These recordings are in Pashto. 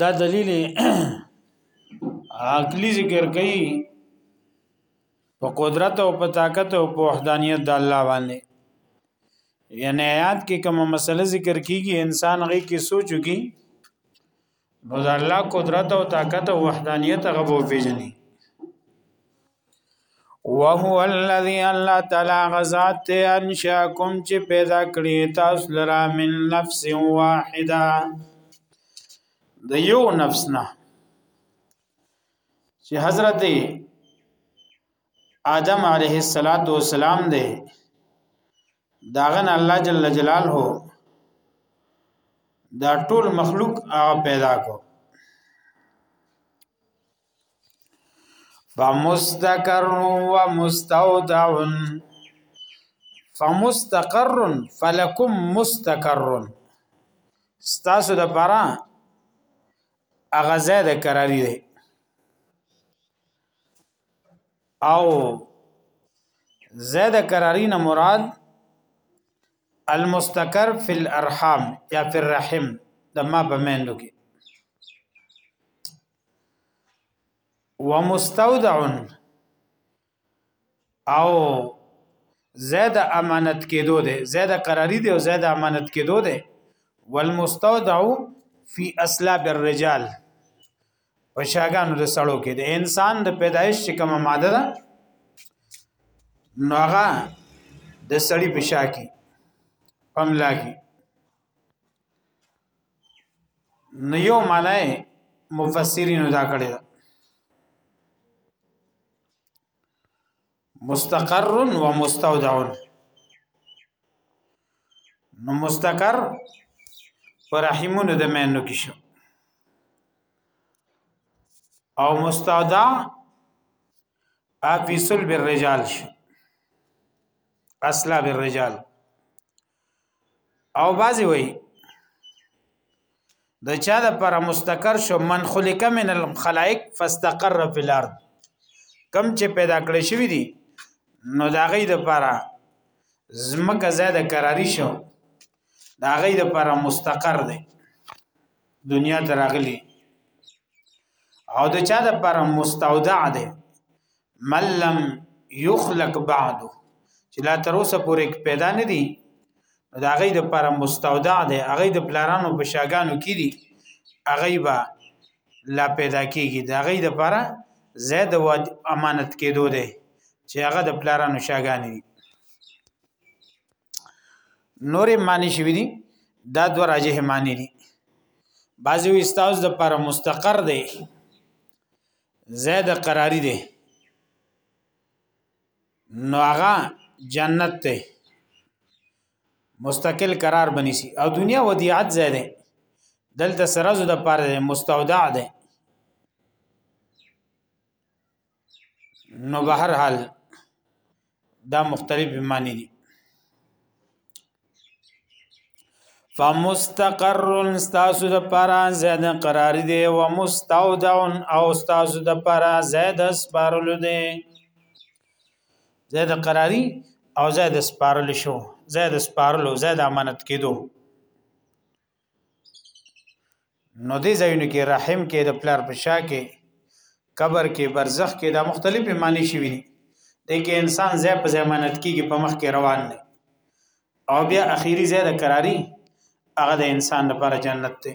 دا دلیل عقلی ذکر کوي په قدرت او په طاقت او په وحدانیت د الله باندې یعنی آیات کې کومه مسله ذکر کیږي انسان غي کې سوچو کې نو د الله قدرت او طاقت او وحدانیت هغه وو پیژني وهو الذي الله تعالی غزاد ته انشاکم چې پیدا کړی تاسو لرا من نفس واحده د یو نفس نه چې حضرت آدم علیه السلام دی داغن الله جل جلاله دا ټول مخلوق هغه پیدا کو فمستقر و مستودع فمستقر فلکم مستقر ستاسو د پرا اغزه د قراری دی او زید قراری نه مراد المستقر فی الارحام یا فی الرحم د ما په مندو کې ومستودع او زید امانت کېدو ده زید قراری ده او زید امانت کېدو ده والمستودع فی اسلاب الرجال په شاګانو د سړو کې د انسان د پیدایش چې کومه ماده ده نو هغه د سړی په شا کې پملا کې نو یو معنی مفسرین دا کړی دا مستقر و مستودع نو مستقر پر رحمونو د مینو کې شو او مستودع افیسل بالرجال شو اصلا بالرجال او بازی وای د چا د پر مستقر شو من خلق من الخلائق فاستقر فی الارض کم چې پیدا کړی شوی دی نو دا غي د پاره زمکه زیاده قراری شو دا غي د پاره مستقر دی دنیا ته راغلی او د چا د پر مستودع دی من لم یخلق بعد چې لا تر اوسه پورې پیدا نه دي دا غي د پر مستودع دی هغه د پلارانو په شاګانو کې دي هغه به لا پیدا کیږي دا غي د پر زید و امانت کېدو دی چې هغه د پلارانو شاګان دي نور معنی شوی دي دا دو راجه معنی دي بعضی وی استاوس د پر مستقر دی زید قراری دی نو هغه جنت ته مستقل قرار بنیسی او دنیا ودیعت زیاده دلته سرزو د پاره مستودع ده نو بهر حال دا مختلف معنی دي فمستقر استاسو د پرا زید قرار دی و مستودع او استاسو د پرا زید سپارل دی زید قراری او زید سپارل شو زید سپارل او زید امانت کیدو نو دې ځایونو کې رحم کې د پلار په شا کې قبر کې برزخ کې دا مختلفې معنی شوي دي دې کې انسان ځای په ځای منت کېږي په مخ کې روان دی او بیا اخیری ځای د قراری هغه د انسان لپاره جنت دی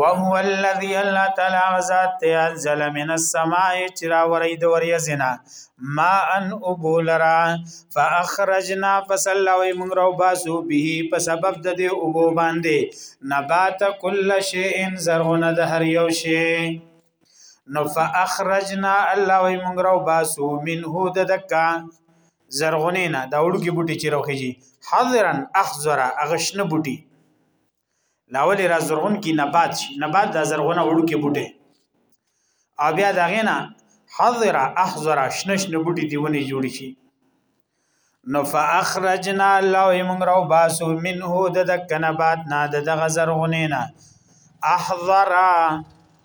وهو الذي الله تعالی ذات ته انزل من السماء چرا ورید وریزنا ما ان ابولرا فاخرجنا فسلوا من روباسو به په سبب د دې اوبو باندې نبات کل شیء زرغون د هر یو شی نو فاخرجنا الله وی مونږ راو باسو منه د دکا زرغونینا دا وړو کې بوټي چې راوخیږي حاضرن اخضر اغشن بوټي لاولې را زرغون کی نبات شي نبات د زرغونه وړو کې بوټي او بیا دا غینا حضر احضر شنش نه بوټي دیونه جوړ شي نو فاخرجنا لو موږ راو باسو منه د دک نبات نه د دغه زرغونه نه احضر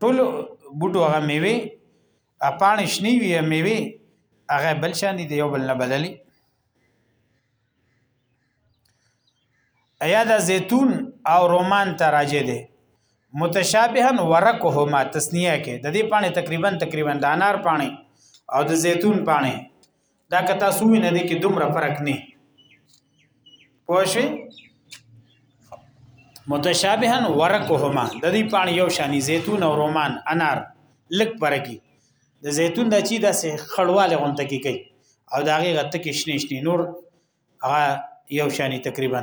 ټول بوټو هغه میوه اپانې شنی وی میوه هغه بل شان دي یو بل نه بدلی ایا دا زیتون او رومان ته راځي دي متشابها ورقهما تسنیه کې د دې پانه تقریبا تقریبا د انار پانه او د زیتون پانه دا کتا سوې نه دي کې دومره فرق نه پوښي متشابهن ورقهما د دې پان یو شانی زیتون او رومان انار لک پرګي د زیتون د چی د سه خړواله غونته کی کوي او داغه غته کې شنه شنه نور هغه یو شانی تقریبا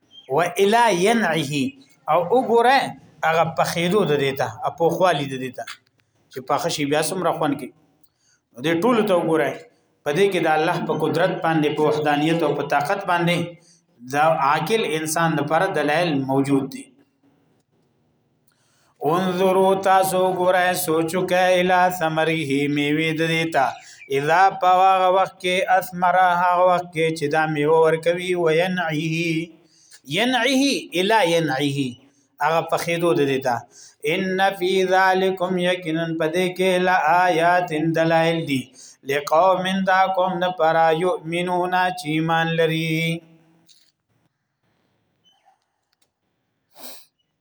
و الی ينعه او وګوره هغه پخېدو د دیتا اپو خوالی د دیتا چې پخ شي بیا سمره خون کې دې ټول ته وګوره پدې کې د الله په قدرت باندې په وحدانیت او په طاقت باندې دا عاقل انسان لپاره دلایل موجود دي انظروا تاسو ګورئ سوچو کې اله ثمره میوه د دیتا اذا پواغه وخت کې اثمره هغه وخت کې چې دا میوه ورکوي وینعه ینعه اله ینعه هغه په خېدو د دیتا ان فی ذالکم یقینا پدې کې لا آیات دلائل دی لقوم دا قوم نه پرا یؤمنون چې ایمان لري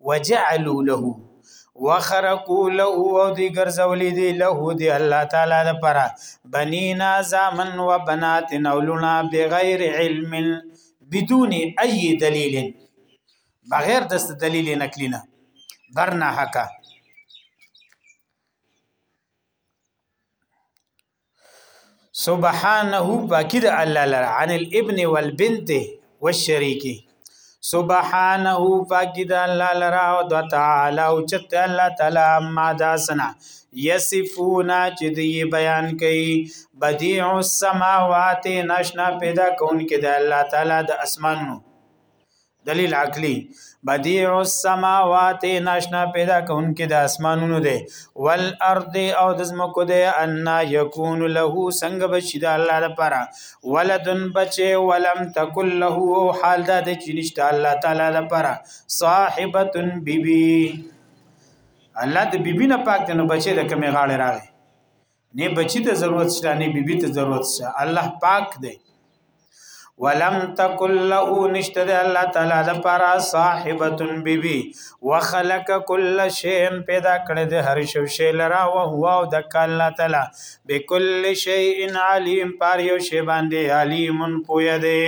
وجعلوا له وخرقوا له او دی ګرځولې دی له دی الله تعالی د پرا بنینا زامن و بنات نولنا بغیر علم بدون ای دلیل بغیر د دلیل نقلی نه برنا حقا سبحانه پاکی د الله لره عن الابن والبنت والشریک سبحانه پاکی د الله لره او د تعالی او چت الله تعالی ما داسنا یصفونا چې دی بیان کوي بدیع السماوات ناشنا پیدا کون کې د الله تعالی د اسمانونو دلیل عقلی بدیع السماوات ناشنا پیدا کون کې د اسمانونو دی والارض او د زمکو دی ان یکون له څنګه بچی د الله لپاره ولدن بچي ولم تکل له او حال دا د چې نشته الله تعالی لپاره صاحبه بیبي الله د بیبي نه پاک دی نو بچي د کمی غاړه راغی نه بچی ته ضرورت شته نه بیبي ته ضرورت شته الله پاک دی ولم تکل له نشته د الله تعالی د پارا صاحبتن بیبي وخلق کل شی پیدا کړی د هر شی شی لرا او هو او د الله تعالی بكل شی علیم پار یو شی باندې علیم پوی دی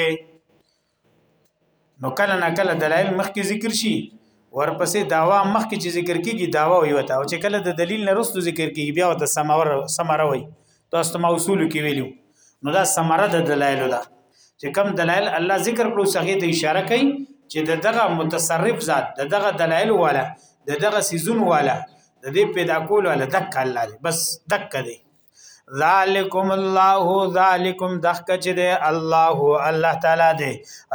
نو کله نه کله دلایل مخکې ذکر شي ورپسې داوا مخکې چې ذکر کیږي داوا وي وته او چې کله د دلیل نه رسو ذکر کیږي بیا وته سمور سمره وي تاسو ته موصول کې ویلو نو دا سمره د دلایل ده چې کم دلایل الله ذکر کړو څنګه ته اشاره کوي چې د دغه متصرف ذات د دغه دلایل والا د دغه سيزون والا د دې پیدا کول والا دک الله بس دک دی ذالکم الله ذالکم دخک چې دی الله الله تعالی دی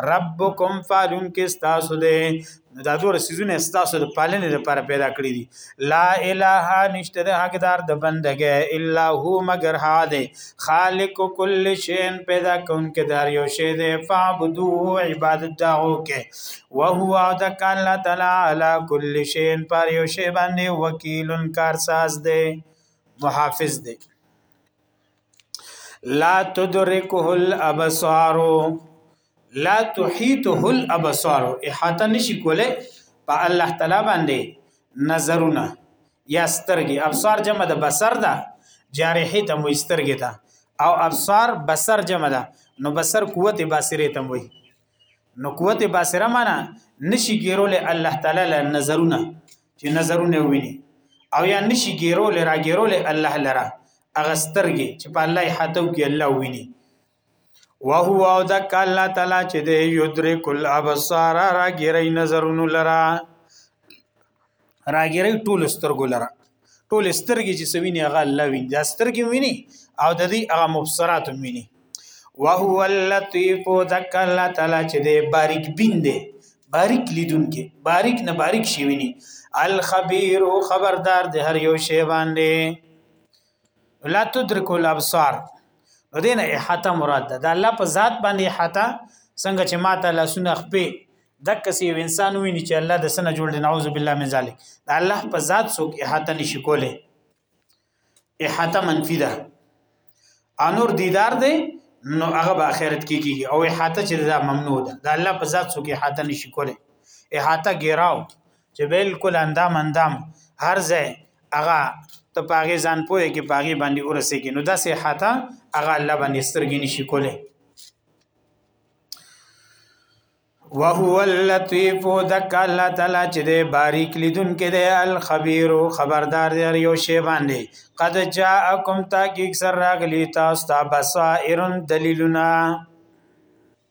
ربکم فالون کې تاسو دی دا دوه سيزونه تاسو د پالنې لپاره پیدا کړی دي لا اله نشته د حقدار د بندګې الا هو مگر هاده خالق کل شی پیدا کون کې دار یو شی دی فعبدو عبادت داو کې وهو د کان لا تعالی علی کل شی پر یو شی باندې وکیل کارساز دی محافظ دی لا تدرکه الابصار لا تحيطه الابصار احاطه نشي کوله په الله تعالی باندې نظرونه یا سترګي ابصار جمع د بصر ده جارحه ته مو سترګي ده او ابصار بصر جمع ده نو بصر قوت بصری ته وي نو قوت بصره معنا نشي ګیرول الله تعالی له نظرونه چې نظرونه ویني او یا نشي ګیرول را ګیرول الله لره اغه سترګې چې په الله حاتو کې الله ویني وهو او ذک الله تعالی چې د یدرک الابصار را ګیرې نظرونه لره راګیری ټول سترګو لره ټول سترګې چې سوینه هغه الله ویني دا سترګې ویني او د دې هغه مبصرات ویني وهو اللطیف ذک الله تعالی چې دې باریک بین دې باریک لیدونکې باریک نه باریک شي ویني الخبیر خبردار دې هر یو شی باندې لا تدرک الابصار نو دینه احاطه مراد ده د الله په ذات باندې احاطه څنګه چې ماته لاسونه خپې دک سی انسان ویني چې الله د سنه جوړ دی نعوذ بالله من ذلک د الله په ذات څوک احاطه نشي کوله احاطه منفی ده انور دیدار دی نو هغه به اخرت کې کیږي او احاطه چې دا ممنوع ده د الله په ذات څوک احاطه نشي کوله احاطه ګیراو چې بالکل اندام اندام هر ځای هغه ته پاغي ځان پوهه کې پاغي باندې ورسې کې نو دا صحت هغه الله باندې سترګې نشي کوله وهو اللطیف دک الله تعالی چې د باریک لیدون کې د الخبیر خبردار دی یو شی باندې قد جاءکم تحقیق سر راغلی تاسو ته بصائر دلیلنا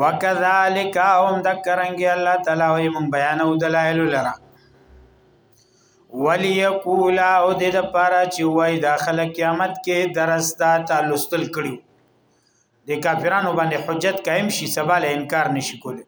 وکذالک هم ذکرنګ الله تعالی وي مون بیان او دلایل لرا وليقول او د لپاره چې وای داخله قیامت کې درستا تعلقل کړیو د کافرانو باندې حجت قائم شي سباله انکار نشي کولی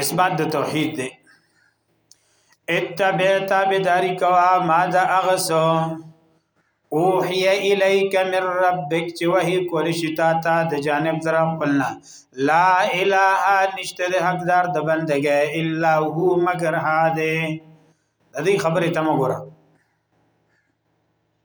اثبات د توحید دی اتبع تابداری کوا ما دا اغسو اوحی الیک من ربک چې وحی کول شتا تا د جانب در خپلنا لا اله نشته د حقدار د بندګې الا هو مگر هاده د دې خبره تم وګوره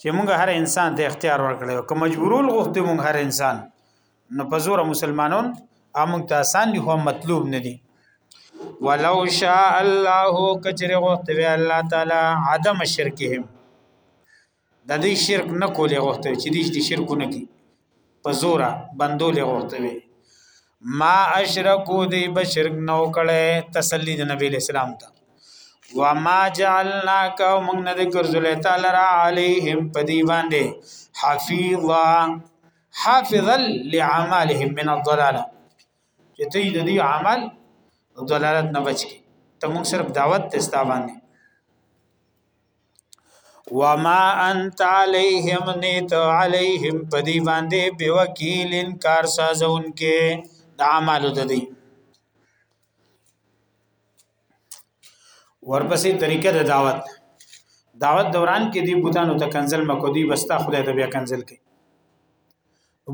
چې موږ هر انسان ته اختیار ورکړو که مجبورول غوښتي موږ هر انسان نو په زور مسلمانون امون ته آسان دي خو مطلوب نه دي ولو شاء الله کچره غوښته وی الله تعالی عدم شرکهم د دې شرک نه کولې غوښته چې دې شرک نه کی په زورا بندول غوښته وي ما اشرکو دی بشرک نو کړي تسلی د نبی اسلام ته وما جعلناک موږ نه ذکر زله تعالی علیهم پدی باندې حفیظا حافظا لعمالهم من الضلاله چې ته د دې عمل او دلالت نه بچي ته موږ صرف دعوت تستا باندې وما انت علیهم نیت علیهم پدی باندې به وکیل انکار سازون کې د اعمالو د دی ورپسې طریقه د دعوت دعوت دوران کې دی بوتانو ته کنزل مکو دی بستا خدای ته بیا کنزل کې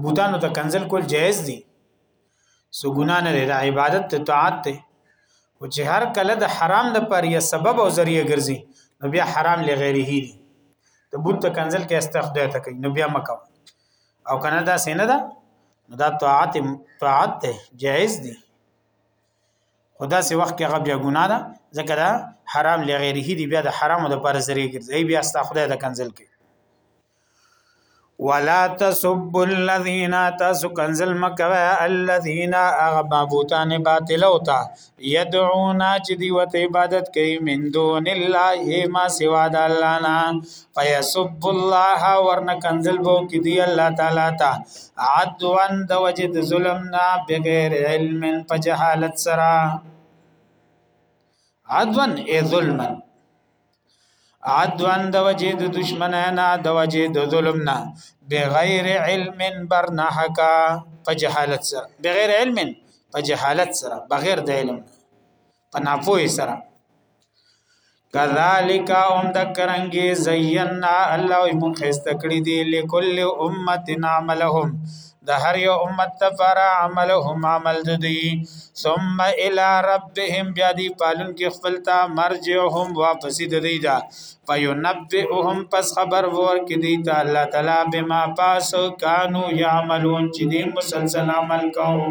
بوتانو ته کنزل کول جایز دی سو ګنا نه ده عبادت ته طاعت ته او چې هر کله د حرام د پر یا سبب او ذریعہ ګرځي نو بیا حرام لغیره دي د بوت ته کنزل کې استخدای ته کوي نو بیا مکو او کنه دا سینه ده نو دا طاعت طاعت ته جائز دي خدا سي وخت کې هغه بیا ګنا ده ځکه دا حرام لغیره دي بیا د حرامو د پر ذریعہ ګرځي بیا استخدای ته کنزل کې ولا تسب الذين تاسو کنزل مکوي الذين اغه معبودان باطل او تا يدعون چې دی وته عبادت کوي من دون الله ما سوا د الله نه فيسب الله ورنه کنزل بو کې دی الله تعالی تا عدوا د وجد ظلمنا بغیر علم فجهالت سرا عدوا ای ظلمن عدوان د وجه د دشمنانا د وجه د ظلم نه بغیر علم برنحکا په جهالت سره بغیر علم په جهالت سره بغیر د علم په ناپوهی سره کذالک هم د کرنګي زینا الله موږ خسته کړی دی لکل امه عملهم د هر یو امت لپاره عملهم عمل دوی ثم الى ربهم بیا دی پالون کې خپل ته مرجعهم واپس دوی دا فینبئهم پس خبر ور کې دی ته الله تعالی بما پاسو کانو یعملون چې دی مسلسل عمل کوو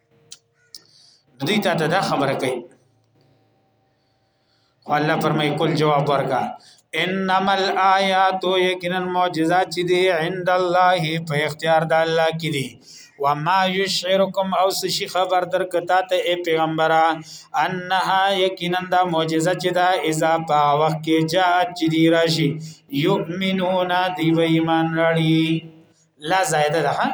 دوی ته دا خبره کوي خو الله فرمای کول جواب ورکا انما الایات یقینا معجزات چې دی عند الله په اختیار د الله کې دي وما یشعرکم او شي خبر در کتا ته ای پیغمبره انها یقینا دا معجزه چې دا اذا په وخت کې جاء چې دی راشي یؤمنون دی و ایمان راړي لا زائد ده